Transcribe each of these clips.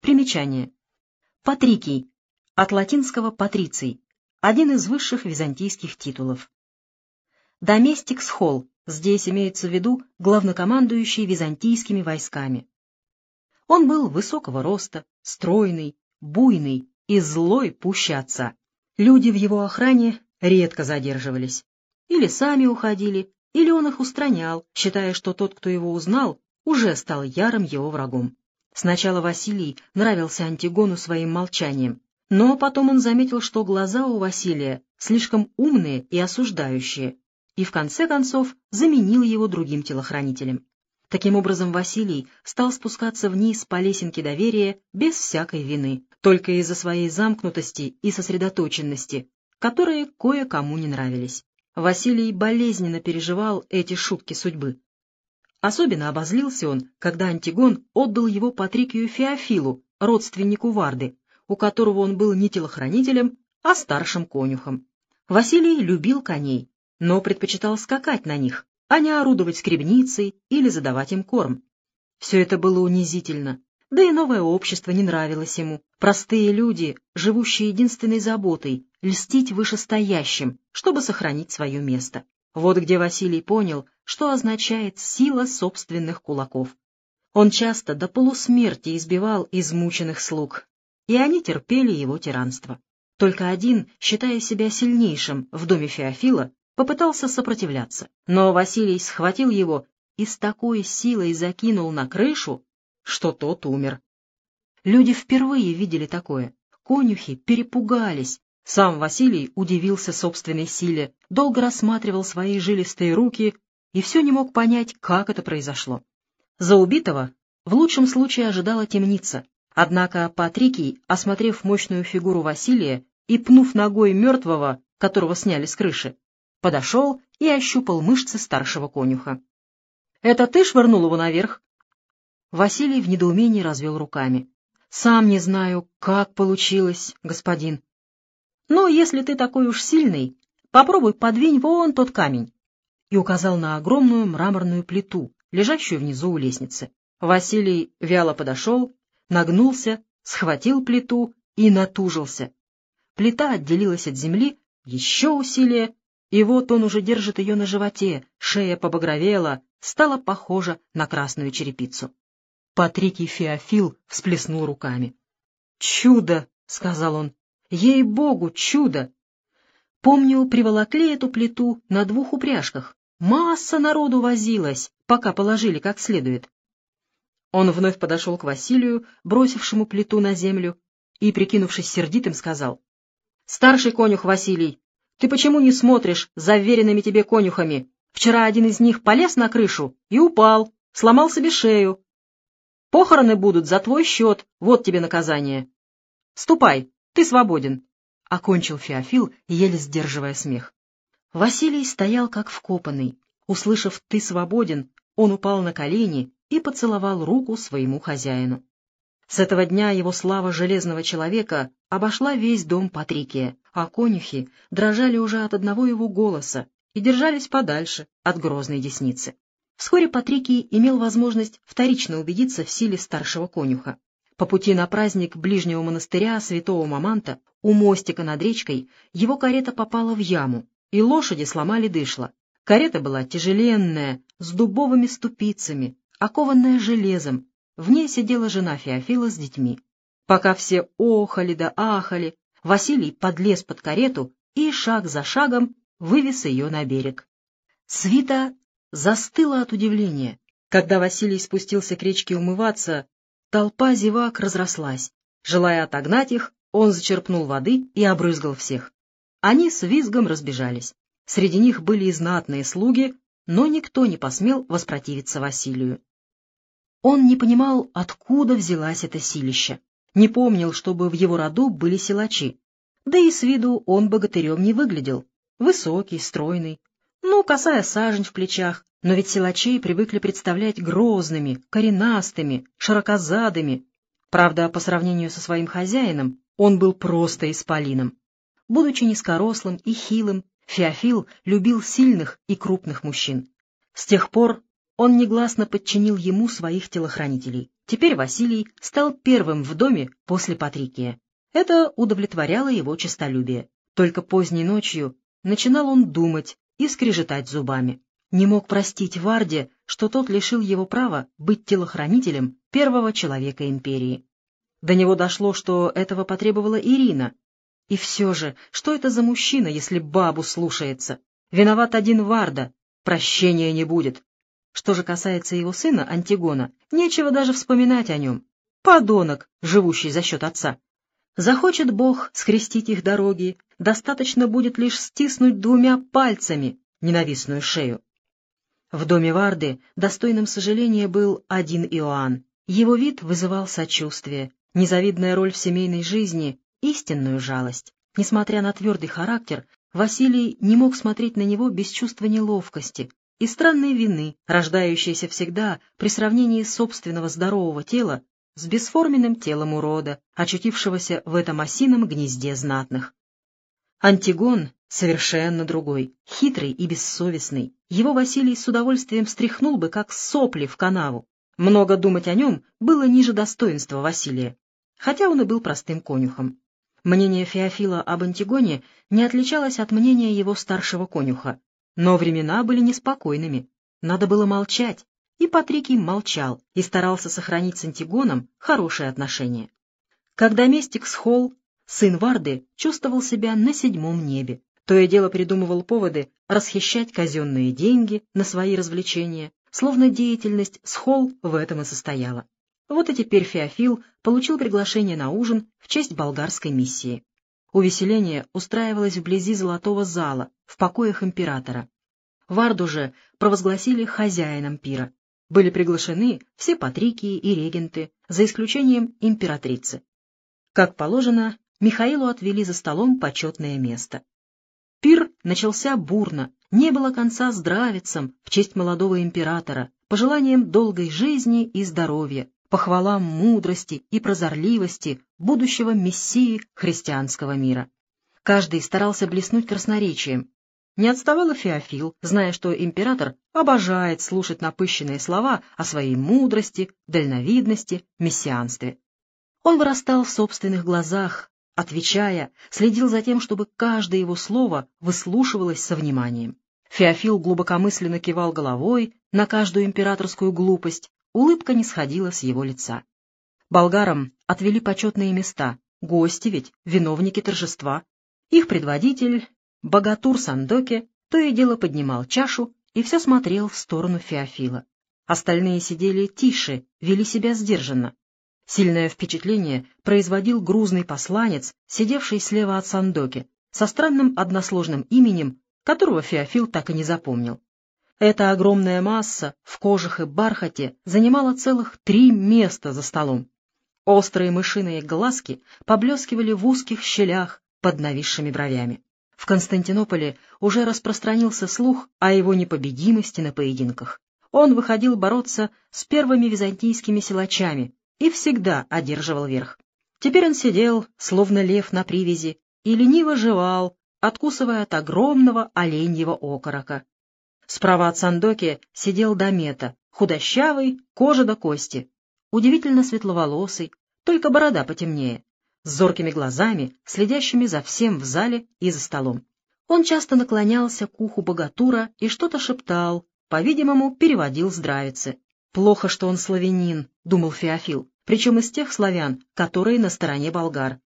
Примечание. Патрикий. От латинского «патриций». Один из высших византийских титулов. Доместикс Холл. Здесь имеется в виду главнокомандующий византийскими войсками. Он был высокого роста, стройный, буйный и злой пуще отца. Люди в его охране редко задерживались. Или сами уходили, или он их устранял, считая, что тот, кто его узнал, уже стал ярым его врагом. Сначала Василий нравился Антигону своим молчанием, но потом он заметил, что глаза у Василия слишком умные и осуждающие, и в конце концов заменил его другим телохранителем. Таким образом, Василий стал спускаться вниз по лесенке доверия без всякой вины, только из-за своей замкнутости и сосредоточенности, которые кое-кому не нравились. Василий болезненно переживал эти шутки судьбы. Особенно обозлился он, когда Антигон отдал его Патрикию Феофилу, родственнику Варды, у которого он был не телохранителем, а старшим конюхом. Василий любил коней, но предпочитал скакать на них, а не орудовать скребницей или задавать им корм. Все это было унизительно, да и новое общество не нравилось ему. Простые люди, живущие единственной заботой — льстить вышестоящим, чтобы сохранить свое место. Вот где Василий понял, что означает сила собственных кулаков. Он часто до полусмерти избивал измученных слуг, и они терпели его тиранство. Только один, считая себя сильнейшим в доме Феофила, попытался сопротивляться, но Василий схватил его и с такой силой закинул на крышу, что тот умер. Люди впервые видели такое. Конюхи перепугались. Сам Василий удивился собственной силе, долго рассматривал свои жилистые руки и все не мог понять, как это произошло. За убитого в лучшем случае ожидала темница, однако Патрикий, осмотрев мощную фигуру Василия и пнув ногой мертвого, которого сняли с крыши, подошел и ощупал мышцы старшего конюха. — Это ты швырнул его наверх? Василий в недоумении развел руками. — Сам не знаю, как получилось, господин. — Ну, если ты такой уж сильный, попробуй подвинь вон тот камень. И указал на огромную мраморную плиту, лежащую внизу у лестницы. Василий вяло подошел, нагнулся, схватил плиту и натужился. Плита отделилась от земли, еще усилие, и вот он уже держит ее на животе, шея побагровела, стала похожа на красную черепицу. Патрикий Феофил всплеснул руками. «Чудо!» — сказал он. «Ей-богу, чудо!» Помню, приволокли эту плиту на двух упряжках. Масса народу возилась, пока положили как следует. Он вновь подошел к Василию, бросившему плиту на землю, и, прикинувшись сердитым, сказал. — Старший конюх Василий, ты почему не смотришь за веренными тебе конюхами? Вчера один из них полез на крышу и упал, сломал себе шею, Похороны будут за твой счет, вот тебе наказание. Ступай, ты свободен, — окончил Феофил, еле сдерживая смех. Василий стоял как вкопанный. Услышав «ты свободен», он упал на колени и поцеловал руку своему хозяину. С этого дня его слава железного человека обошла весь дом Патрикия, а конюхи дрожали уже от одного его голоса и держались подальше от грозной десницы. Вскоре Патрикий имел возможность вторично убедиться в силе старшего конюха. По пути на праздник ближнего монастыря святого Маманта у мостика над речкой его карета попала в яму, и лошади сломали дышло. Карета была тяжеленная, с дубовыми ступицами, окованная железом. В ней сидела жена Феофила с детьми. Пока все охали да ахали, Василий подлез под карету и шаг за шагом вывез ее на берег. Свита застыла от удивления. Когда Василий спустился к речке умываться, толпа зевак разрослась. Желая отогнать их, он зачерпнул воды и обрызгал всех. Они с визгом разбежались. Среди них были и знатные слуги, но никто не посмел воспротивиться Василию. Он не понимал, откуда взялась эта силища, не помнил, чтобы в его роду были силачи. Да и с виду он богатырем не выглядел. Высокий, стройный, ну, косая сажень в плечах, но ведь силачей привыкли представлять грозными, коренастыми, широкозадыми. Правда, по сравнению со своим хозяином, он был просто исполином. Будучи низкорослым и хилым, Феофил любил сильных и крупных мужчин. С тех пор он негласно подчинил ему своих телохранителей. Теперь Василий стал первым в доме после Патрикия. Это удовлетворяло его честолюбие. Только поздней ночью начинал он думать и скрежетать зубами. Не мог простить Варде, что тот лишил его права быть телохранителем первого человека империи. До него дошло, что этого потребовала Ирина. И все же, что это за мужчина, если бабу слушается? Виноват один Варда, прощения не будет. Что же касается его сына Антигона, нечего даже вспоминать о нем. Подонок, живущий за счет отца. Захочет Бог скрестить их дороги, достаточно будет лишь стиснуть двумя пальцами ненавистную шею. В доме Варды достойным сожаления был один Иоанн. Его вид вызывал сочувствие, незавидная роль в семейной жизни, истинную жалость. Несмотря на твердый характер, Василий не мог смотреть на него без чувства неловкости, и странной вины, рождающейся всегда при сравнении собственного здорового тела с бесформенным телом урода, очутившегося в этом осином гнезде знатных. Антигон совершенно другой, хитрый и бессовестный. Его Василий с удовольствием стряхнул бы, как сопли в канаву. Много думать о нем было ниже достоинства Василия, хотя он и был простым конюхом. Мнение Феофила об Антигоне не отличалось от мнения его старшего конюха, но времена были неспокойными, надо было молчать, и Патрикий молчал и старался сохранить с Антигоном хорошие отношения. Когда Местик схол, сын Варды чувствовал себя на седьмом небе, то и дело придумывал поводы расхищать казенные деньги на свои развлечения, словно деятельность схол в этом и состояла. Вот и теперь Феофил получил приглашение на ужин в честь болгарской миссии. Увеселение устраивалось вблизи золотого зала, в покоях императора. Варду же провозгласили хозяином пира. Были приглашены все патрикии и регенты, за исключением императрицы. Как положено, Михаилу отвели за столом почетное место. Начался бурно, не было конца здравицам в честь молодого императора, пожеланием долгой жизни и здоровья, похвалам мудрости и прозорливости будущего мессии христианского мира. Каждый старался блеснуть красноречием. Не отставал и Феофил, зная, что император обожает слушать напыщенные слова о своей мудрости, дальновидности, мессианстве. Он вырастал в собственных глазах, отвечая, следил за тем, чтобы каждое его слово выслушивалось со вниманием. Феофил глубокомысленно кивал головой на каждую императорскую глупость, Улыбка не сходила с его лица. Болгарам отвели почетные места, гости ведь, виновники торжества. Их предводитель, богатур Сандоке, то и дело поднимал чашу и все смотрел в сторону Феофила. Остальные сидели тише, вели себя сдержанно. Сильное впечатление производил грузный посланец, сидевший слева от Сандоки, со странным односложным именем, которого Феофил так и не запомнил. Эта огромная масса в кожах и бархате занимала целых три места за столом. Острые мышиные глазки поблескивали в узких щелях под нависшими бровями. В Константинополе уже распространился слух о его непобедимости на поединках. Он выходил бороться с первыми византийскими силачами и всегда одерживал верх. Теперь он сидел, словно лев на привязи, и лениво жевал, откусывая от огромного оленьего окорока, Справа от Сандоки сидел Домета, худощавый, кожа до кости, удивительно светловолосый, только борода потемнее, с зоркими глазами, следящими за всем в зале и за столом. Он часто наклонялся к уху богатура и что-то шептал, по-видимому, переводил здравицы. «Плохо, что он славянин», — думал Феофил, причем из тех славян, которые на стороне болгар.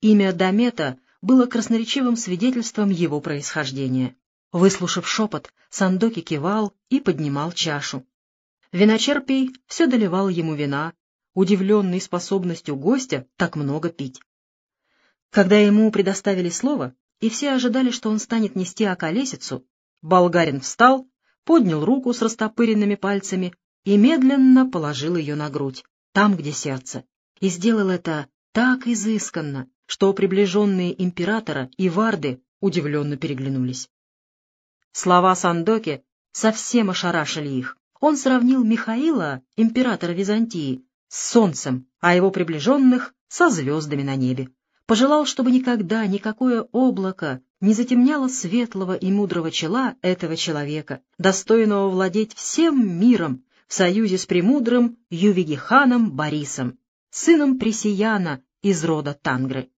Имя Домета было красноречивым свидетельством его происхождения. Выслушав шепот, Сандоки кивал и поднимал чашу. Виночерпий все доливал ему вина, удивленный способностью гостя так много пить. Когда ему предоставили слово, и все ожидали, что он станет нести околесицу, болгарин встал, поднял руку с растопыренными пальцами и медленно положил ее на грудь, там, где сердце, и сделал это так изысканно, что приближенные императора и варды удивленно переглянулись. Слова Сандоки совсем ошарашили их. Он сравнил Михаила, императора Византии, с солнцем, а его приближенных — со звездами на небе. Пожелал, чтобы никогда никакое облако не затемняло светлого и мудрого чела этого человека, достойного владеть всем миром в союзе с премудрым Ювигиханом Борисом, сыном Пресияна из рода Тангры.